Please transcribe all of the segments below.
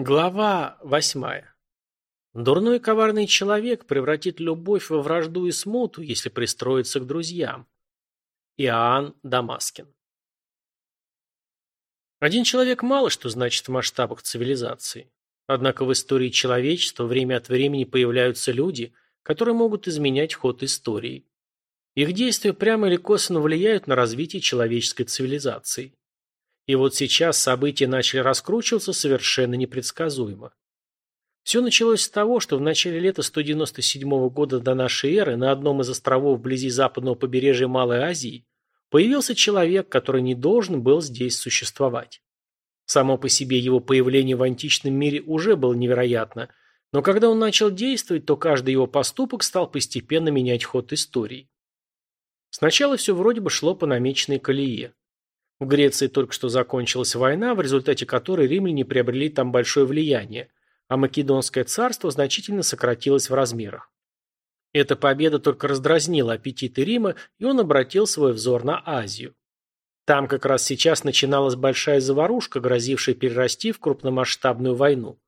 Глава восьмая. Дурной коварный человек превратит любовь во вражду и смуту, если пристроится к друзьям. Иоанн Дамаскин. Один человек мало что значит в масштабах цивилизации. Однако в истории человечества время от времени появляются люди, которые могут изменять ход истории. Их действия прямо или косвенно влияют на развитие человеческой цивилизации. И вот сейчас события начали раскручиваться совершенно непредсказуемо. Все началось с того, что в начале лета 197 года до нашей эры на одном из островов вблизи западного побережья Малой Азии появился человек, который не должен был здесь существовать. Само по себе его появление в античном мире уже было невероятно, но когда он начал действовать, то каждый его поступок стал постепенно менять ход истории. Сначала все вроде бы шло по намеченной колее. В Греции только что закончилась война, в результате которой римляне приобрели там большое влияние, а Македонское царство значительно сократилось в размерах. Эта победа только раздразнила аппетиты Рима, и он обратил свой взор на Азию. Там как раз сейчас начиналась большая заварушка, грозившая перерасти в крупномасштабную войну.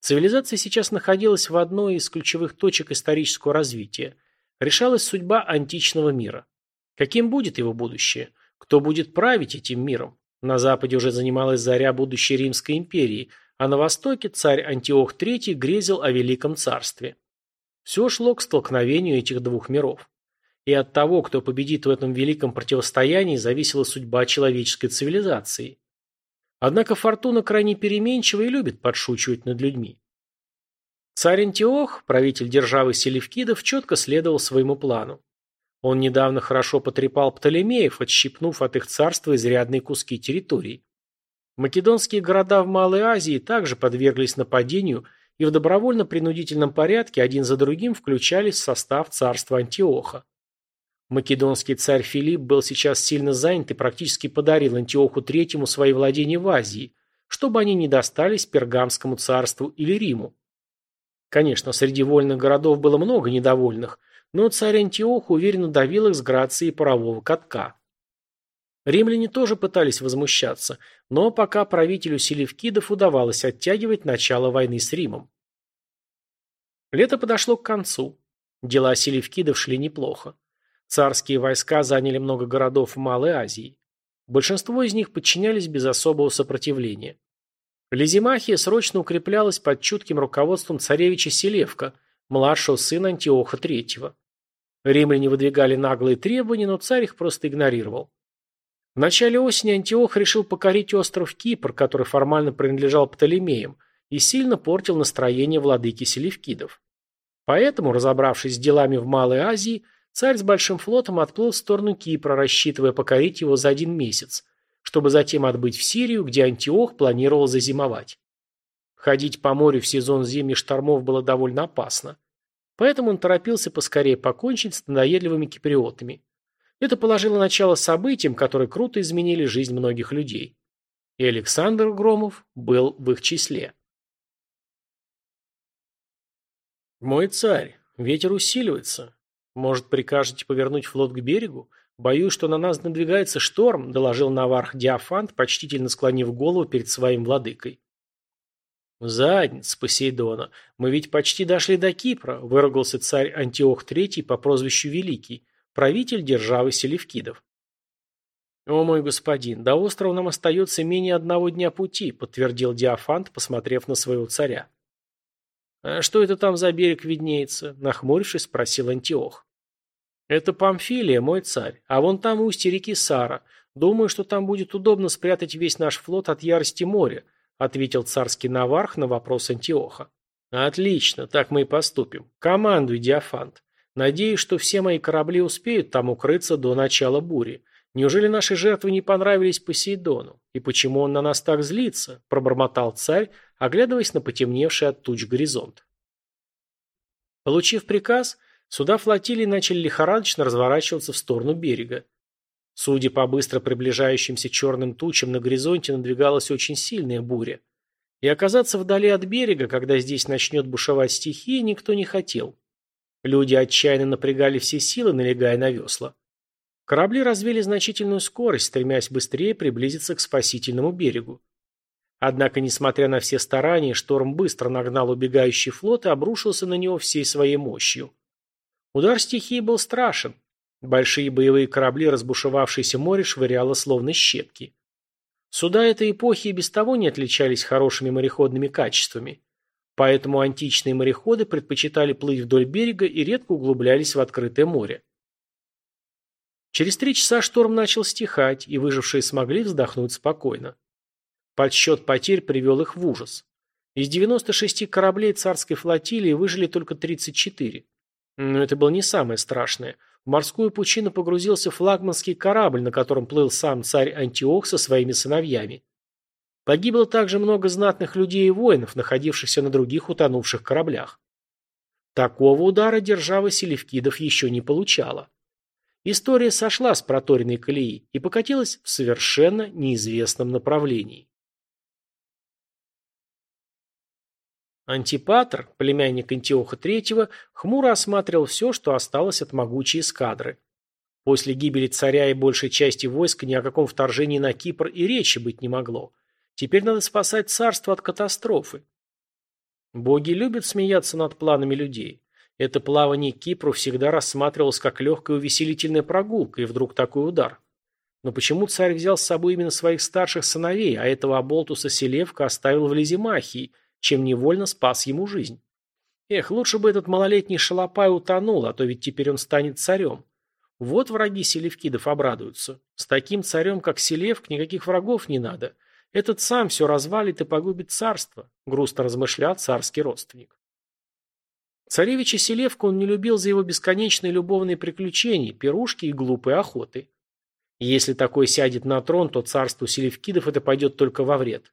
Цивилизация сейчас находилась в одной из ключевых точек исторического развития. Решалась судьба античного мира. Каким будет его будущее? Кто будет править этим миром? На западе уже занималась заря будущей Римской империи, а на востоке царь Антиох III грезил о Великом царстве. Все шло к столкновению этих двух миров. И от того, кто победит в этом великом противостоянии, зависела судьба человеческой цивилизации. Однако фортуна крайне переменчива и любит подшучивать над людьми. Царь Антиох, правитель державы Селевкидов, четко следовал своему плану. Он недавно хорошо потрепал Птолемеев, отщипнув от их царства изрядные куски территорий. Македонские города в Малой Азии также подверглись нападению и в добровольно-принудительном порядке один за другим включались в состав царства Антиоха. Македонский царь Филипп был сейчас сильно занят и практически подарил Антиоху III свои владения в Азии, чтобы они не достались Пергамскому царству или Риму. Конечно, среди вольных городов было много недовольных – но царь Антиох уверенно давил их с грацией парового катка. Римляне тоже пытались возмущаться, но пока правителю Селевкидов удавалось оттягивать начало войны с Римом. Лето подошло к концу. Дела Селевкидов шли неплохо. Царские войска заняли много городов в Малой Азии. Большинство из них подчинялись без особого сопротивления. Лизимахия срочно укреплялась под чутким руководством царевича Селевка, младшего сына Антиоха III. Римляне выдвигали наглые требования, но царь их просто игнорировал. В начале осени Антиох решил покорить остров Кипр, который формально принадлежал Птолемеям, и сильно портил настроение владыки Селевкидов. Поэтому, разобравшись с делами в Малой Азии, царь с большим флотом отплыл в сторону Кипра, рассчитывая покорить его за один месяц, чтобы затем отбыть в Сирию, где Антиох планировал зазимовать. Ходить по морю в сезон зимних штормов было довольно опасно. Поэтому он торопился поскорее покончить с надоедливыми киприотами. Это положило начало событиям, которые круто изменили жизнь многих людей. И Александр Громов был в их числе. «Мой царь, ветер усиливается. Может, прикажете повернуть флот к берегу? Боюсь, что на нас надвигается шторм», – доложил Наварх Диафант, почтительно склонив голову перед своим владыкой. «Задница Посейдона. Мы ведь почти дошли до Кипра», – выругался царь Антиох III по прозвищу Великий, правитель державы Селевкидов. «О мой господин, до острова нам остается менее одного дня пути», – подтвердил Диафант, посмотрев на своего царя. «А что это там за берег виднеется?» – нахмурившись, спросил Антиох. «Это Памфилия, мой царь, а вон там устье реки Сара. Думаю, что там будет удобно спрятать весь наш флот от ярости моря», ответил царский наварх на вопрос Антиоха. Отлично, так мы и поступим. Командуй, Диафант. Надеюсь, что все мои корабли успеют там укрыться до начала бури. Неужели наши жертвы не понравились Посейдону? И почему он на нас так злится? Пробормотал царь, оглядываясь на потемневший от туч горизонт. Получив приказ, суда флотилии начали лихорадочно разворачиваться в сторону берега. Судя по быстро приближающимся черным тучам, на горизонте надвигалась очень сильная буря. И оказаться вдали от берега, когда здесь начнет бушевать стихия, никто не хотел. Люди отчаянно напрягали все силы, налегая на весла. Корабли развили значительную скорость, стремясь быстрее приблизиться к спасительному берегу. Однако, несмотря на все старания, шторм быстро нагнал убегающий флот и обрушился на него всей своей мощью. Удар стихии был страшен. Большие боевые корабли, разбушевавшееся море, швыряло словно щепки. Суда этой эпохи и без того не отличались хорошими мореходными качествами. Поэтому античные мореходы предпочитали плыть вдоль берега и редко углублялись в открытое море. Через три часа шторм начал стихать, и выжившие смогли вздохнуть спокойно. Подсчет потерь привел их в ужас. Из 96 кораблей царской флотилии выжили только 34. Но это было не самое страшное. В морскую пучину погрузился флагманский корабль, на котором плыл сам царь Антиох со своими сыновьями. Погибло также много знатных людей и воинов, находившихся на других утонувших кораблях. Такого удара держава Селевкидов еще не получала. История сошла с проторенной колеи и покатилась в совершенно неизвестном направлении. Антипатр, племянник Антиоха III, хмуро осматривал все, что осталось от могучей эскадры. После гибели царя и большей части войск ни о каком вторжении на Кипр и речи быть не могло. Теперь надо спасать царство от катастрофы. Боги любят смеяться над планами людей. Это плавание Кипру всегда рассматривалось как легкая увеселительная прогулка, и вдруг такой удар. Но почему царь взял с собой именно своих старших сыновей, а этого оболтуса Селевка оставил в Лизимахии, чем невольно спас ему жизнь. Эх, лучше бы этот малолетний шалопай утонул, а то ведь теперь он станет царем. Вот враги Селевкидов обрадуются. С таким царем, как Селевк, никаких врагов не надо. Этот сам все развалит и погубит царство, грустно размышлял царский родственник. Царевича Селевка он не любил за его бесконечные любовные приключения, пирушки и глупые охоты. Если такой сядет на трон, то царству Селевкидов это пойдет только во вред.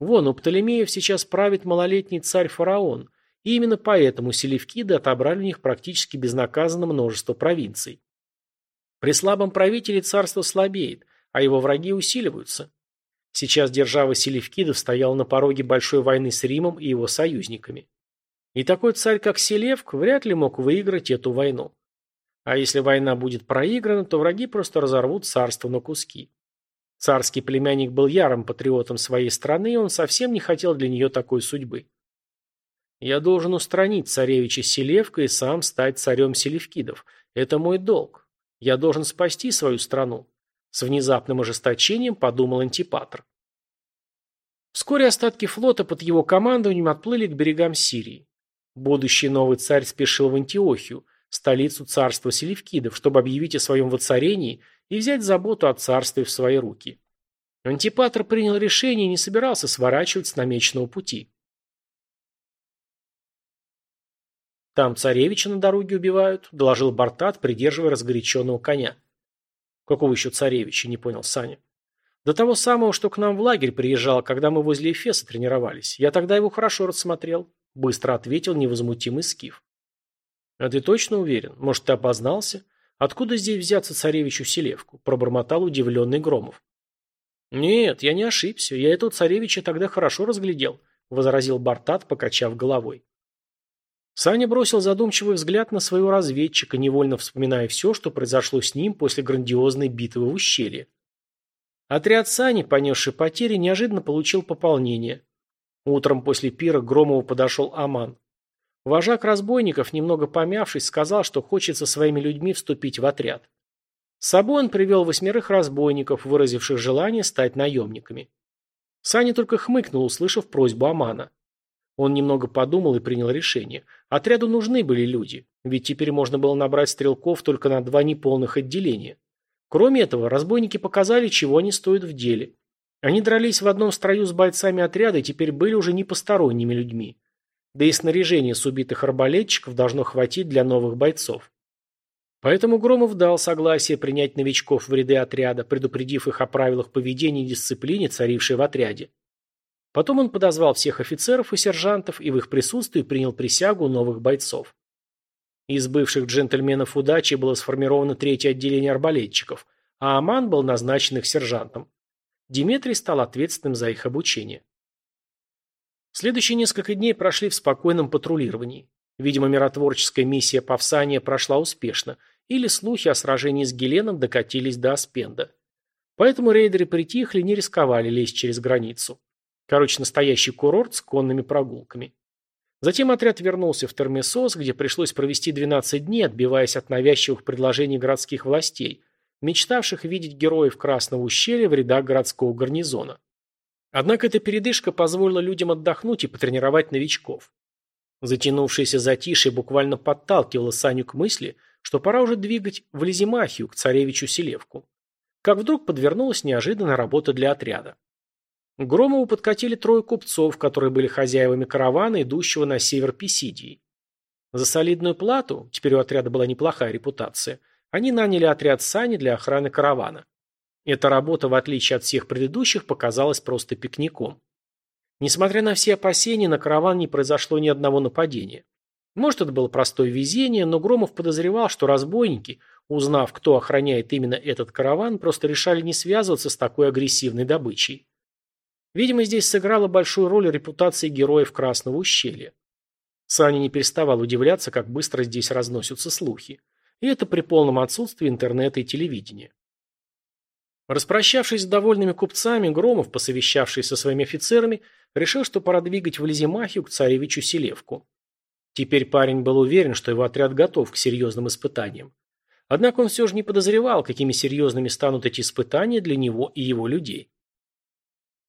Вон, у Птолемеев сейчас правит малолетний царь-фараон, и именно поэтому селевкиды отобрали у них практически безнаказанно множество провинций. При слабом правителе царство слабеет, а его враги усиливаются. Сейчас держава селевкидов стояла на пороге большой войны с Римом и его союзниками. И такой царь, как Селевк, вряд ли мог выиграть эту войну. А если война будет проиграна, то враги просто разорвут царство на куски. Царский племянник был ярым патриотом своей страны, и он совсем не хотел для нее такой судьбы. «Я должен устранить царевича Селевка и сам стать царем Селевкидов. Это мой долг. Я должен спасти свою страну», — с внезапным ожесточением подумал Антипатр. Вскоре остатки флота под его командованием отплыли к берегам Сирии. Будущий новый царь спешил в Антиохию, столицу царства Селевкидов, чтобы объявить о своем воцарении и взять заботу о царстве в свои руки. Антипатр принял решение и не собирался сворачивать с намеченного пути. «Там царевича на дороге убивают», – доложил Бартат, придерживая разгоряченного коня. «Какого еще царевича?» – не понял Саня. «До того самого, что к нам в лагерь приезжал, когда мы возле Эфеса тренировались. Я тогда его хорошо рассмотрел», – быстро ответил невозмутимый Скиф. «А ты точно уверен? Может, ты опознался? Откуда здесь взяться царевичу Селевку?» – пробормотал удивленный Громов. «Нет, я не ошибся. Я этого царевича тогда хорошо разглядел», – возразил Бартат, покачав головой. Саня бросил задумчивый взгляд на своего разведчика, невольно вспоминая все, что произошло с ним после грандиозной битвы в ущелье. Отряд Сани, понесший потери, неожиданно получил пополнение. Утром после пира Громову подошел Аман. Вожак разбойников, немного помявшись, сказал, что хочет со своими людьми вступить в отряд. С собой он привел восьмерых разбойников, выразивших желание стать наемниками. Саня только хмыкнул, услышав просьбу Амана. Он немного подумал и принял решение. Отряду нужны были люди, ведь теперь можно было набрать стрелков только на два неполных отделения. Кроме этого, разбойники показали, чего они стоят в деле. Они дрались в одном строю с бойцами отряда и теперь были уже не посторонними людьми. Да и снаряжение с убитых арбалетчиков должно хватить для новых бойцов. Поэтому Громов дал согласие принять новичков в ряды отряда, предупредив их о правилах поведения и дисциплине, царившей в отряде. Потом он подозвал всех офицеров и сержантов и в их присутствии принял присягу новых бойцов. Из бывших джентльменов удачи было сформировано третье отделение арбалетчиков, а Аман был назначен их сержантом. Диметрий стал ответственным за их обучение. Следующие несколько дней прошли в спокойном патрулировании. Видимо, миротворческая миссия Павсания прошла успешно, или слухи о сражении с Геленом докатились до Аспенда. Поэтому рейдеры притихли и не рисковали лезть через границу. Короче, настоящий курорт с конными прогулками. Затем отряд вернулся в Термесос, где пришлось провести 12 дней, отбиваясь от навязчивых предложений городских властей, мечтавших видеть героев Красного ущелья в рядах городского гарнизона. Однако эта передышка позволила людям отдохнуть и потренировать новичков. Затянувшееся затишье буквально подталкивало Саню к мысли, что пора уже двигать в Лизимахию, к царевичу Селевку. Как вдруг подвернулась неожиданная работа для отряда. К Громову подкатили трое купцов, которые были хозяевами каравана, идущего на север Писидии. За солидную плату, теперь у отряда была неплохая репутация, они наняли отряд Сани для охраны каравана. Эта работа, в отличие от всех предыдущих, показалась просто пикником. Несмотря на все опасения, на караван не произошло ни одного нападения. Может, это было простое везение, но Громов подозревал, что разбойники, узнав, кто охраняет именно этот караван, просто решали не связываться с такой агрессивной добычей. Видимо, здесь сыграла большую роль репутация героев Красного ущелья. Саня не переставал удивляться, как быстро здесь разносятся слухи. И это при полном отсутствии интернета и телевидения. Распрощавшись с довольными купцами, Громов, посовещавшись со своими офицерами, решил, что пора двигать в Лизимахию к царевичу Селевку. Теперь парень был уверен, что его отряд готов к серьезным испытаниям. Однако он все же не подозревал, какими серьезными станут эти испытания для него и его людей.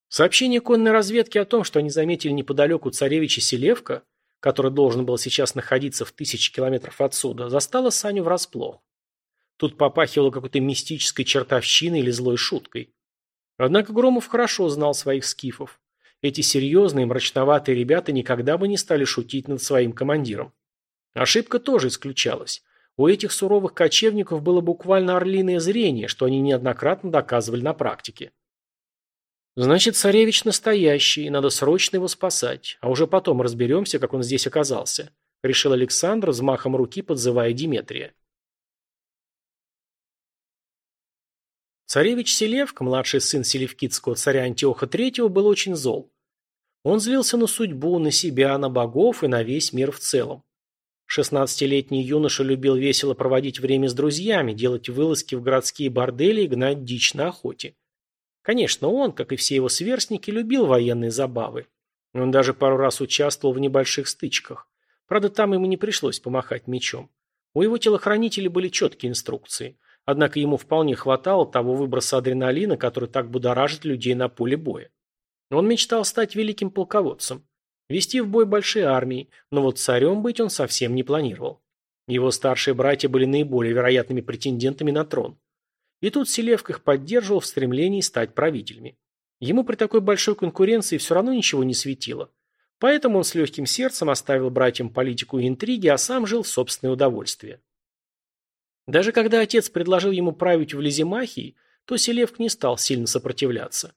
Сообщение конной разведки о том, что они заметили неподалеку царевича Селевка, который должен был сейчас находиться в тысячи километров отсюда, застало Саню врасплох. Тут попахивало какой-то мистической чертовщиной или злой шуткой. Однако Громов хорошо знал своих скифов. Эти серьезные, мрачноватые ребята никогда бы не стали шутить над своим командиром. Ошибка тоже исключалась. У этих суровых кочевников было буквально орлиное зрение, что они неоднократно доказывали на практике. Значит, царевич настоящий, и надо срочно его спасать, а уже потом разберемся, как он здесь оказался, решил Александр, взмахом руки подзывая Диметрия. Царевич Селевк, младший сын селевкидского царя Антиоха III, был очень зол. Он злился на судьбу, на себя, на богов и на весь мир в целом. Шестнадцатилетний юноша любил весело проводить время с друзьями, делать вылазки в городские бордели и гнать дичь на охоте. Конечно, он, как и все его сверстники, любил военные забавы. Он даже пару раз участвовал в небольших стычках. Правда, там ему не пришлось помахать мечом. У его телохранителей были четкие инструкции. Однако ему вполне хватало того выброса адреналина, который так будоражит людей на поле боя. Он мечтал стать великим полководцем. Вести в бой большие армии, но вот царем быть он совсем не планировал. Его старшие братья были наиболее вероятными претендентами на трон. И тут Селевк их поддерживал в стремлении стать правителями. Ему при такой большой конкуренции все равно ничего не светило. Поэтому он с легким сердцем оставил братьям политику и интриги, а сам жил в собственное удовольствие. Даже когда отец предложил ему править в Лизимахии, то Селевк не стал сильно сопротивляться.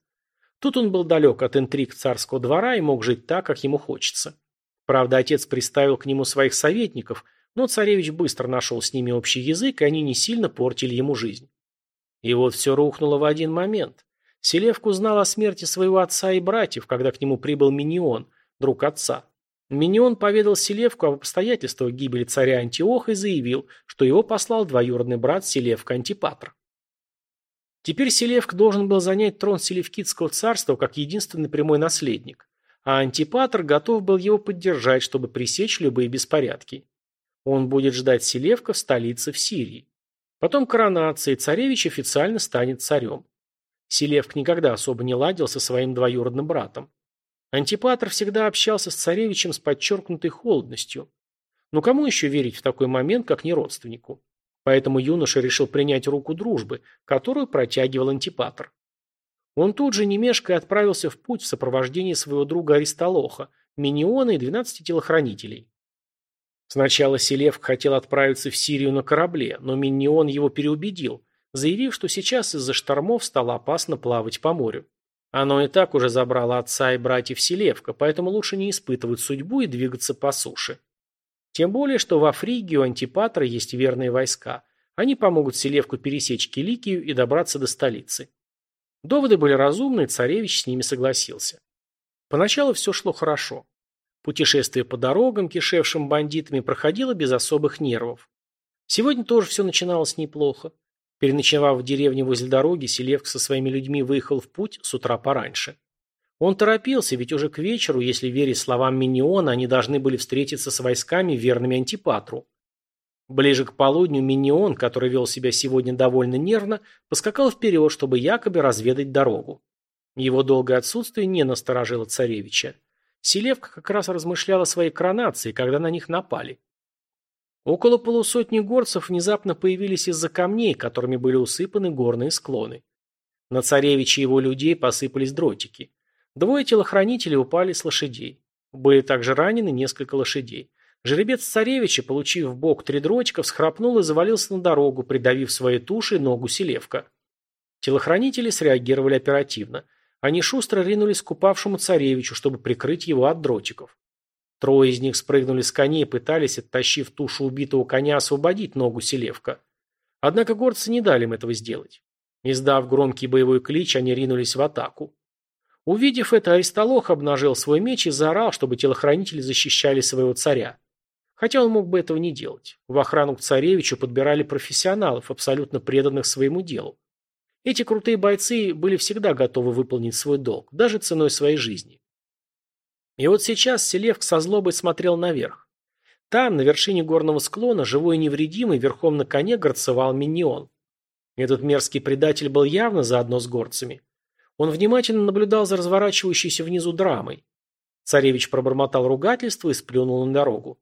Тут он был далек от интриг царского двора и мог жить так, как ему хочется. Правда, отец приставил к нему своих советников, но царевич быстро нашел с ними общий язык, и они не сильно портили ему жизнь. И вот все рухнуло в один момент. Селевк узнал о смерти своего отца и братьев, когда к нему прибыл Минион, друг отца. Минион поведал Селевку об обстоятельствах гибели царя Антиоха и заявил, что его послал двоюродный брат Селевка Антипатр. Теперь Селевк должен был занять трон Селевкидского царства как единственный прямой наследник, а Антипатр готов был его поддержать, чтобы пресечь любые беспорядки. Он будет ждать Селевка в столице в Сирии. Потом коронация, и царевич официально станет царем. Селевк никогда особо не ладил со своим двоюродным братом. Антипатр всегда общался с царевичем с подчеркнутой холодностью. Но кому еще верить в такой момент, как не родственнику? Поэтому юноша решил принять руку дружбы, которую протягивал Антипатр. Он тут же, не отправился в путь в сопровождении своего друга Аристолоха, Миниона и двенадцати телохранителей. Сначала Селевк хотел отправиться в Сирию на корабле, но Миннион его переубедил, заявив, что сейчас из-за штормов стало опасно плавать по морю. Оно и так уже забрало отца и братьев Селевка, поэтому лучше не испытывать судьбу и двигаться по суше. Тем более, что во Фригии у Антипатра есть верные войска. Они помогут Селевку пересечь Киликию и добраться до столицы. Доводы были разумны, царевич с ними согласился. Поначалу все шло хорошо. Путешествие по дорогам, кишевшим бандитами, проходило без особых нервов. Сегодня тоже все начиналось неплохо. Переночевав в деревне возле дороги, Селевк со своими людьми выехал в путь с утра пораньше. Он торопился, ведь уже к вечеру, если верить словам Миньона, они должны были встретиться с войсками, верными Антипатру. Ближе к полудню Миньон, который вел себя сегодня довольно нервно, поскакал вперед, чтобы якобы разведать дорогу. Его долгое отсутствие не насторожило царевича. Селевка как раз размышляла о своей коронации, когда на них напали. Около полусотни горцев внезапно появились из-за камней, которыми были усыпаны горные склоны. На царевича и его людей посыпались дротики. Двое телохранителей упали с лошадей. Были также ранены несколько лошадей. Жеребец царевича, получив в бок три дротика, всхрапнул и завалился на дорогу, придавив своей тушей ногу селевка. Телохранители среагировали оперативно. Они шустро ринулись к упавшему царевичу, чтобы прикрыть его от дротиков. Трое из них спрыгнули с коней и пытались, оттащив тушу убитого коня, освободить ногу селевка. Однако горцы не дали им этого сделать. Издав громкий боевой клич, они ринулись в атаку. Увидев это, Аристолох обнажил свой меч и заорал, чтобы телохранители защищали своего царя. Хотя он мог бы этого не делать. В охрану к царевичу подбирали профессионалов, абсолютно преданных своему делу. Эти крутые бойцы были всегда готовы выполнить свой долг, даже ценой своей жизни. И вот сейчас Селевк со злобой смотрел наверх. Там, на вершине горного склона, живой и невредимый, верхом на коне горцевал Миньон. Этот мерзкий предатель был явно заодно с горцами. Он внимательно наблюдал за разворачивающейся внизу драмой. Царевич пробормотал ругательство и сплюнул на дорогу.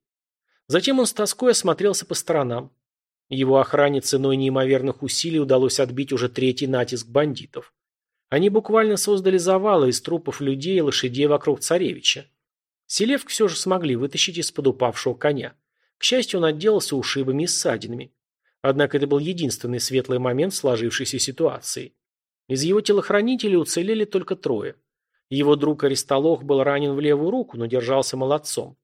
Затем он с тоской осмотрелся по сторонам. Его охране ценой неимоверных усилий удалось отбить уже третий натиск бандитов. Они буквально создали завалы из трупов людей и лошадей вокруг царевича. Селевк все же смогли вытащить из-под упавшего коня. К счастью, он отделался ушибами и ссадинами. Однако это был единственный светлый момент сложившейся ситуации. Из его телохранителей уцелели только трое. Его друг Аристолох был ранен в левую руку, но держался молодцом.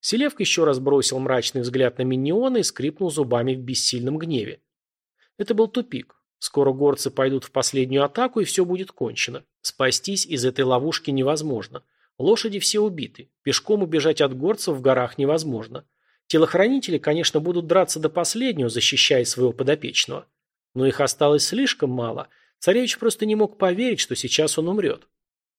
Селевк еще раз бросил мрачный взгляд на Миньона и скрипнул зубами в бессильном гневе. Это был тупик. Скоро горцы пойдут в последнюю атаку, и все будет кончено. Спастись из этой ловушки невозможно. Лошади все убиты. Пешком убежать от горцев в горах невозможно. Телохранители, конечно, будут драться до последнего, защищая своего подопечного. Но их осталось слишком мало. Царевич просто не мог поверить, что сейчас он умрет.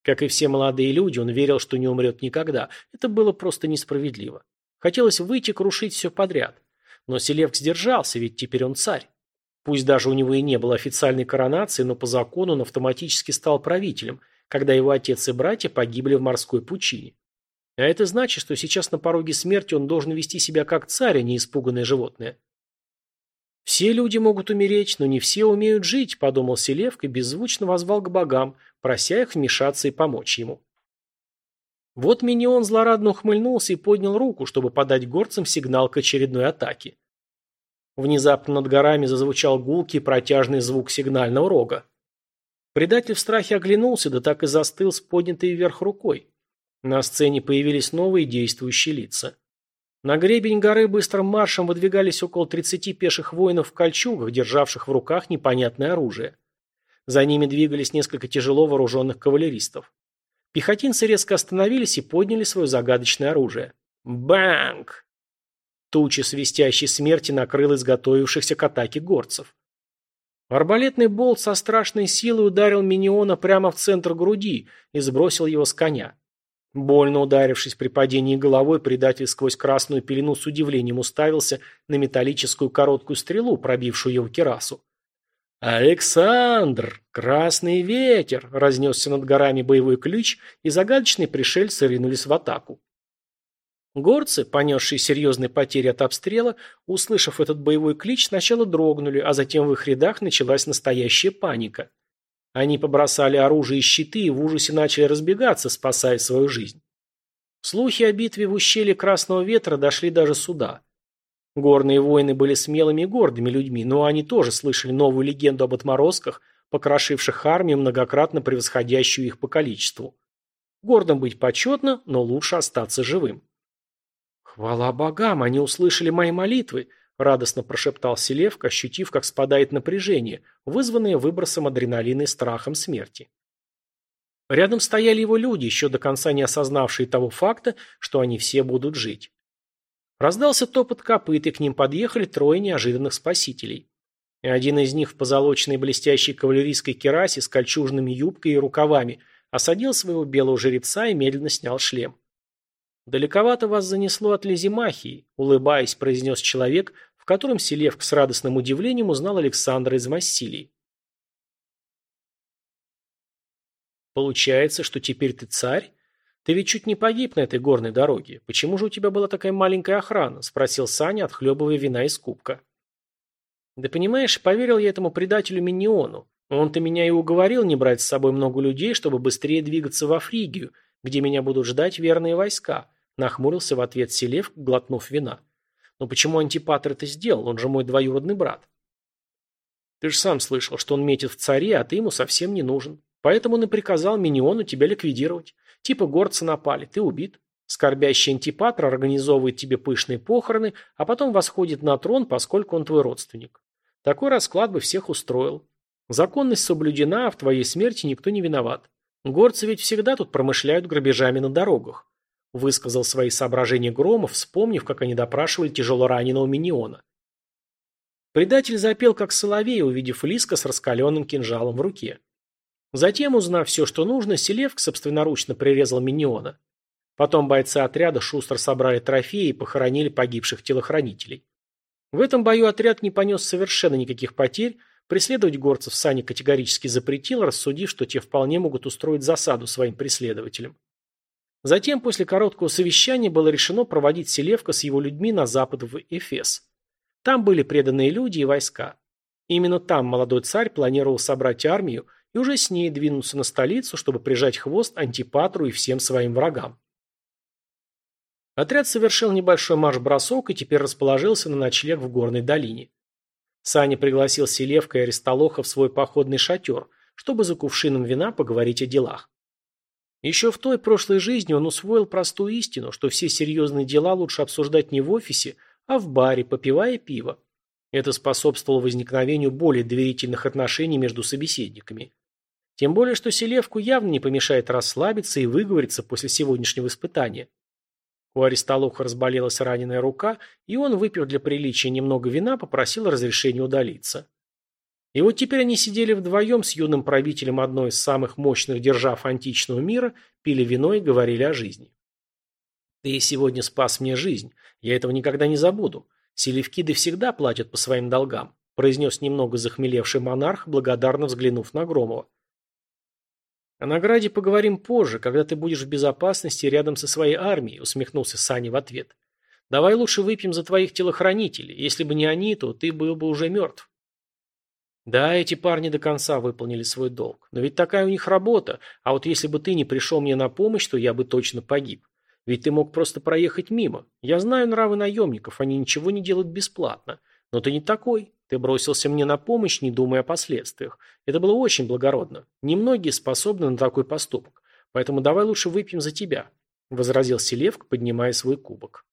Как и все молодые люди, он верил, что не умрет никогда. Это было просто несправедливо. Хотелось выйти крушить все подряд. Но Селевк сдержался, ведь теперь он царь. Пусть даже у него и не было официальной коронации, но по закону он автоматически стал правителем, когда его отец и братья погибли в морской пучине. А это значит, что сейчас на пороге смерти он должен вести себя как царь, а не испуганное животное. «Все люди могут умереть, но не все умеют жить», – подумал Селевк и беззвучно возвал к богам, прося их вмешаться и помочь ему. Вот Минион злорадно ухмыльнулся и поднял руку, чтобы подать горцам сигнал к очередной атаке. Внезапно над горами зазвучал гулкий протяжный звук сигнального рога. Предатель в страхе оглянулся, да так и застыл с поднятой вверх рукой. На сцене появились новые действующие лица. На гребень горы быстрым маршем выдвигались около 30 пеших воинов в кольчугах, державших в руках непонятное оружие. За ними двигались несколько тяжело вооруженных кавалеристов. Пехотинцы резко остановились и подняли свое загадочное оружие. Банк! Туча свистящей смерти накрыла изготовившихся к атаке горцев. Арбалетный болт со страшной силой ударил Миниона прямо в центр груди и сбросил его с коня. Больно ударившись при падении головой, предатель сквозь красную пелену с удивлением уставился на металлическую короткую стрелу, пробившую его керасу. «Александр! Красный ветер!» – разнесся над горами боевой ключ, и загадочные пришельцы ринулись в атаку. Горцы, понесшие серьезные потери от обстрела, услышав этот боевой клич, сначала дрогнули, а затем в их рядах началась настоящая паника. Они побросали оружие и щиты и в ужасе начали разбегаться, спасая свою жизнь. Слухи о битве в ущелье Красного Ветра дошли даже сюда. Горные воины были смелыми и гордыми людьми, но они тоже слышали новую легенду об отморозках, покрошивших армию, многократно превосходящую их по количеству. Гордым быть почетно, но лучше остаться живым. «Хвала богам, они услышали мои молитвы», радостно прошептал Селевк, ощутив, как спадает напряжение, вызванное выбросом адреналина и страхом смерти. Рядом стояли его люди, еще до конца не осознавшие того факта, что они все будут жить. Раздался топот копыт, и к ним подъехали трое неожиданных спасителей. И один из них в позолоченной блестящей кавалерийской керасе с кольчужными юбкой и рукавами осадил своего белого жеребца и медленно снял шлем. «Далековато вас занесло от Лизимахии», — улыбаясь, произнес человек, в котором Селевк с радостным удивлением узнал Александра из Массилии. «Получается, что теперь ты царь? Ты ведь чуть не погиб на этой горной дороге. Почему же у тебя была такая маленькая охрана?» — спросил Саня, отхлебывая вина из кубка. «Да понимаешь, поверил я этому предателю Миньону. Он-то меня и уговорил не брать с собой много людей, чтобы быстрее двигаться во Фригию, где меня будут ждать верные войска», — нахмурился в ответ Селев, глотнув вина. «Но почему Антипатр это сделал? Он же мой двоюродный брат». «Ты же сам слышал, что он метит в царе, а ты ему совсем не нужен. Поэтому он и приказал Миньону тебя ликвидировать. Типа горцы напали, ты убит. Скорбящий антипатр организовывает тебе пышные похороны, а потом восходит на трон, поскольку он твой родственник. Такой расклад бы всех устроил. Законность соблюдена, а в твоей смерти никто не виноват. Горцы ведь всегда тут промышляют грабежами на дорогах. Высказал свои соображения Громов, вспомнив, как они допрашивали тяжело раненого Миньона. Предатель запел, как соловей, увидев Лиска с раскаленным кинжалом в руке. Затем, узнав все, что нужно, Селевк собственноручно прирезал Миньона. Потом бойцы отряда шустро собрали трофеи и похоронили погибших телохранителей. В этом бою отряд не понес совершенно никаких потерь, преследовать горцев Сани категорически запретил, рассудив, что те вполне могут устроить засаду своим преследователям. Затем, после короткого совещания, было решено проводить Селевка с его людьми на запад в Эфес. Там были преданные люди и войска. Именно там молодой царь планировал собрать армию и уже с ней двинуться на столицу, чтобы прижать хвост Антипатру и всем своим врагам. Отряд совершил небольшой марш-бросок и теперь расположился на ночлег в горной долине. Саня пригласил Селевка и Аристолоха в свой походный шатер, чтобы за кувшином вина поговорить о делах. Еще в той прошлой жизни он усвоил простую истину, что все серьезные дела лучше обсуждать не в офисе, а в баре, попивая пиво. Это способствовало возникновению более доверительных отношений между собеседниками. Тем более, что Селевку явно не помешает расслабиться и выговориться после сегодняшнего испытания. У Аристолоха разболелась раненая рука, и он, выпив для приличия немного вина, попросил разрешения удалиться. И вот теперь они сидели вдвоем с юным правителем одной из самых мощных держав античного мира, пили вино и говорили о жизни. «Ты сегодня спас мне жизнь. Я этого никогда не забуду. Селевкиды всегда платят по своим долгам», произнес немного захмелевший монарх, благодарно взглянув на Громова. «О награде поговорим позже, когда ты будешь в безопасности рядом со своей армией», усмехнулся Саня в ответ. «Давай лучше выпьем за твоих телохранителей. Если бы не они, то ты был бы уже мертв». Да, эти парни до конца выполнили свой долг. Но ведь такая у них работа. А вот если бы ты не пришел мне на помощь, то я бы точно погиб. Ведь ты мог просто проехать мимо. Я знаю нравы наемников, они ничего не делают бесплатно. Но ты не такой. Ты бросился мне на помощь, не думая о последствиях. Это было очень благородно. Немногие способны на такой поступок. Поэтому давай лучше выпьем за тебя», – возразил Селевк, поднимая свой кубок.